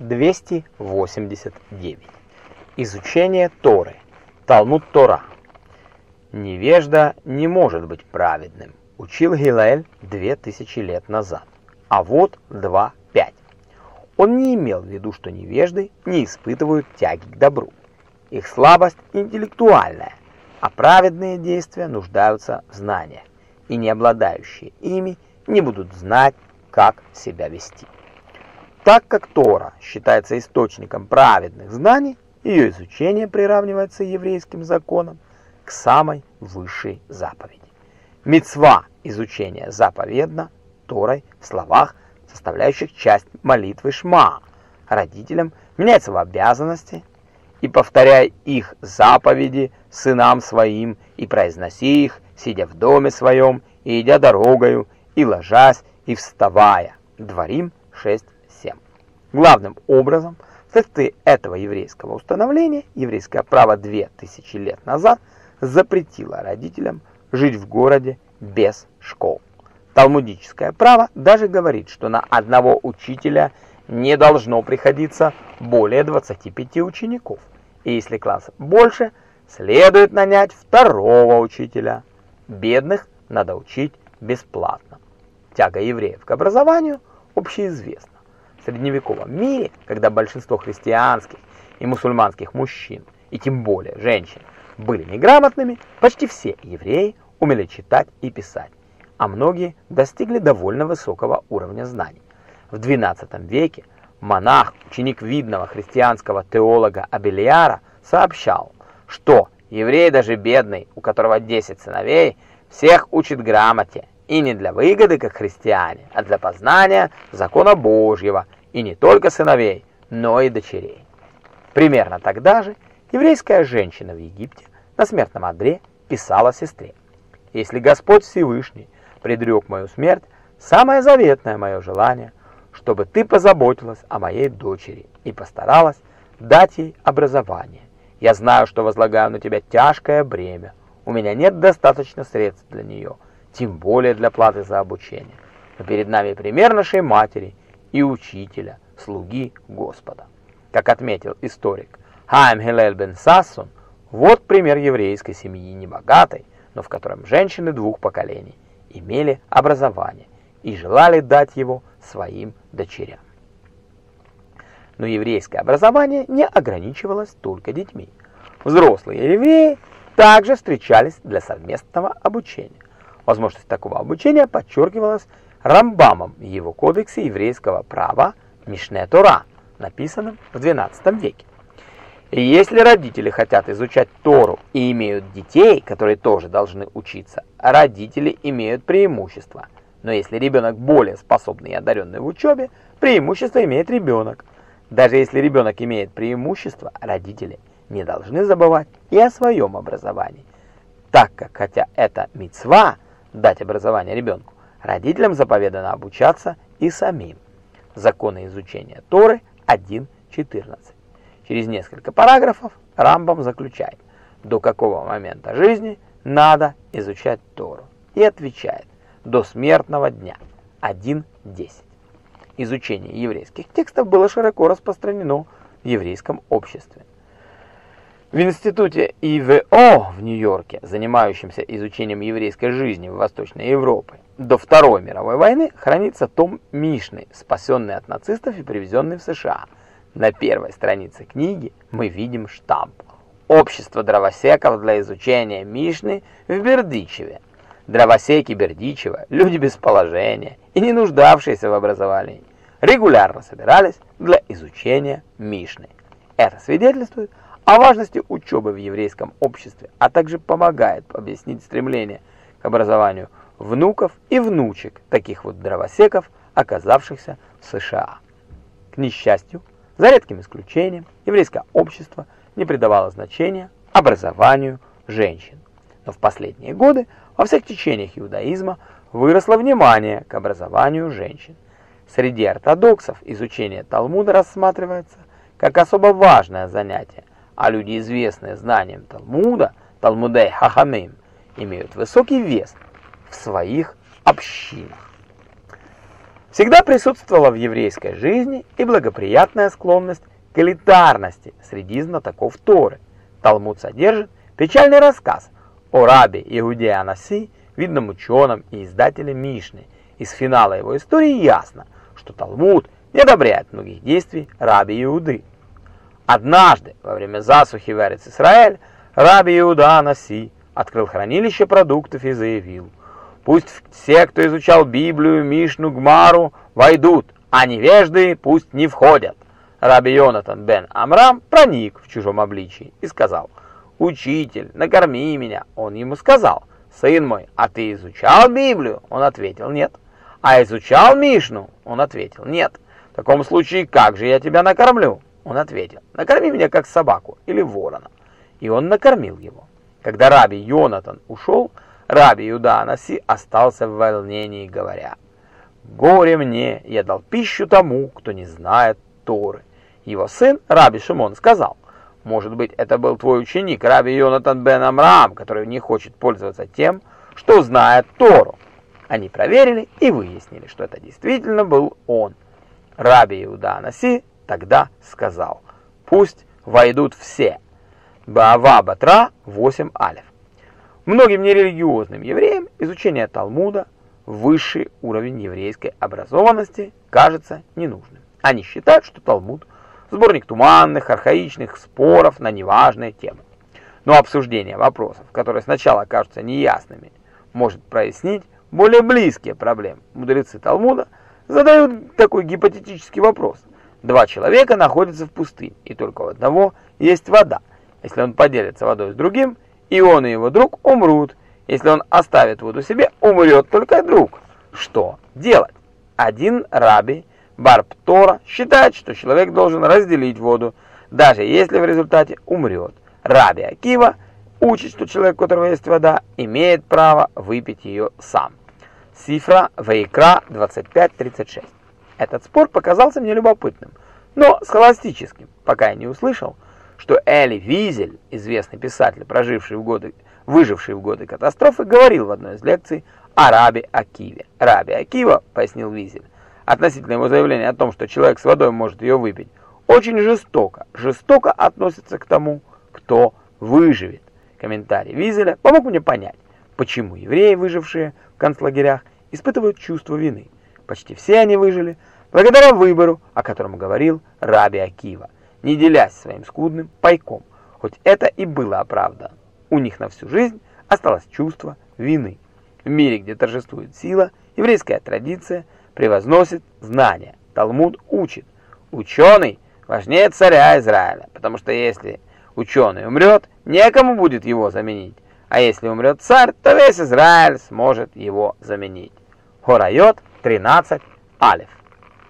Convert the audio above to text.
289. Изучение Торы. Талмуд Тора. Невежда не может быть праведным, учил Гилаэль 2000 лет назад. А вот 2.5. Он не имел в виду, что невежды не испытывают тяги к добру. Их слабость интеллектуальная, а праведные действия нуждаются в знаниях, и не обладающие ими не будут знать, как себя вести. Так как Тора считается источником праведных знаний, ее изучение приравнивается еврейским законам к самой высшей заповеди. Мецва изучения заповедна Торой в словах, составляющих часть молитвы Шма. Родителям меняется в обязанности и повторяй их заповеди сынам своим и произноси их, сидя в доме своем и идя дорогою, и ложась, и вставая. Дворим 6 Главным образом, вследствие этого еврейского установления, еврейское право 2000 лет назад запретило родителям жить в городе без школ. Талмудическое право даже говорит, что на одного учителя не должно приходиться более 25 учеников. И если класс больше, следует нанять второго учителя. Бедных надо учить бесплатно. Тяга евреев к образованию общеизвестна средневековом мире, когда большинство христианских и мусульманских мужчин, и тем более женщин, были неграмотными, почти все евреи умели читать и писать, а многие достигли довольно высокого уровня знаний. В XII веке монах, ученик видного христианского теолога Абелиара, сообщал, что еврей даже бедный, у которого 10 сыновей, всех учит грамоте, и не для выгоды, как христиане, а для познания закона Божьего, и не только сыновей, но и дочерей. Примерно тогда же еврейская женщина в Египте на смертном одре писала сестре, «Если Господь Всевышний предрек мою смерть, самое заветное мое желание, чтобы ты позаботилась о моей дочери и постаралась дать ей образование. Я знаю, что возлагаю на тебя тяжкое бремя, у меня нет достаточно средств для нее, тем более для платы за обучение. Но перед нами пример нашей матери и учителя, слуги Господа. Как отметил историк Хайм Хилель бен Сассон, вот пример еврейской семьи небогатой, но в котором женщины двух поколений имели образование и желали дать его своим дочерям. Но еврейское образование не ограничивалось только детьми. Взрослые евреи также встречались для совместного обучения. Возможность такого обучения подчеркивалась Рамбамом в его кодексе еврейского права Мишне Тора, написанном в XII веке. Если родители хотят изучать Тору и имеют детей, которые тоже должны учиться, родители имеют преимущество. Но если ребенок более способный и одаренный в учебе, преимущество имеет ребенок. Даже если ребенок имеет преимущество, родители не должны забывать и о своем образовании. Так как, хотя это мецва, дать образование ребенку, родителям заповедано обучаться и самим. Законы изучения Торы 1.14. Через несколько параграфов Рамбам заключает, до какого момента жизни надо изучать Тору, и отвечает, до смертного дня 1.10. Изучение еврейских текстов было широко распространено в еврейском обществе. В институте ИВО в Нью-Йорке, занимающемся изучением еврейской жизни в Восточной Европе, до Второй мировой войны хранится том Мишны, спасенный от нацистов и привезенный в США. На первой странице книги мы видим штамп «Общество дровосеков для изучения Мишны в Бердичеве». Дровосеки Бердичева, люди без положения и не нуждавшиеся в образовании, регулярно собирались для изучения Мишны. Это свидетельствует о важности учебы в еврейском обществе, а также помогает объяснить стремление к образованию внуков и внучек таких вот дровосеков, оказавшихся в США. К несчастью, за редким исключением, еврейское общество не придавало значения образованию женщин. Но в последние годы во всех течениях иудаизма выросло внимание к образованию женщин. Среди ортодоксов изучение Талмуда рассматривается как особо важное занятие, а люди, известные знанием Талмуда, Талмудей Хахамим, имеют высокий вес в своих общинах. Всегда присутствовала в еврейской жизни и благоприятная склонность к элитарности среди знатоков Торы. Талмуд содержит печальный рассказ о рабе Иудея Анаси, видном ученом и издателе Мишны. Из финала его истории ясно, что Талмуд не одобряет многих действий раби Иуды. Однажды, во время засухи в Эрец-Исраэль, раби Иуда Анаси открыл хранилище продуктов и заявил, «Пусть все, кто изучал Библию, Мишну, Гмару, войдут, а невежды пусть не входят». Раби Йонатан бен Амрам проник в чужом обличии и сказал, «Учитель, накорми меня». Он ему сказал, «Сын мой, а ты изучал Библию?» Он ответил, «Нет». «А изучал Мишну?» Он ответил, «Нет». «В таком случае, как же я тебя накормлю?» Он ответил, «Накорми меня как собаку или ворона». И он накормил его. Когда раби Йонатан ушел, раби Иуда Анаси остался в волнении, говоря, «Горе мне, я дал пищу тому, кто не знает Торы». Его сын, раби Шимон, сказал, «Может быть, это был твой ученик, раби Йонатан бен Амрам, который не хочет пользоваться тем, что знает Тору». Они проверили и выяснили, что это действительно был он. Раби Иуда Анаси тогда сказал, «Пусть войдут все». Баава Батра 8 алиф. Многим нерелигиозным евреям изучение Талмуда, высший уровень еврейской образованности, кажется ненужным. Они считают, что Талмуд – сборник туманных, архаичных споров на неважные темы. Но обсуждение вопросов, которые сначала кажутся неясными, может прояснить более близкие проблемы. Мудрецы Талмуда задают такой гипотетический вопрос. Два человека находятся в пустыне, и только у одного есть вода – если он поделится водой с другим, и он и его друг умрут. Если он оставит воду себе, умрет только друг. Что делать? Один раби Барптора считает, что человек должен разделить воду, даже если в результате умрет. Раби Акива учит, что человек, у которого есть вода, имеет право выпить ее сам. Цифра Вайкра 25.36. Этот спор показался мне любопытным, но схоластическим, пока я не услышал, что Эли Визель, известный писатель, проживший в годы, выживший в годы катастрофы, говорил в одной из лекций о рабе Акиве. Раби Акива, пояснил Визель, относительно его заявления о том, что человек с водой может ее выпить, очень жестоко, жестоко относится к тому, кто выживет. Комментарий Визеля помог мне понять, почему евреи, выжившие в концлагерях, испытывают чувство вины. Почти все они выжили благодаря выбору, о котором говорил Раби Акива не делясь своим скудным пайком, хоть это и было оправдано. У них на всю жизнь осталось чувство вины. В мире, где торжествует сила, еврейская традиция превозносит знания. Талмуд учит. Ученый важнее царя Израиля, потому что если ученый умрет, некому будет его заменить. А если умрет царь, то весь Израиль сможет его заменить. Хорайот 13 Алиф.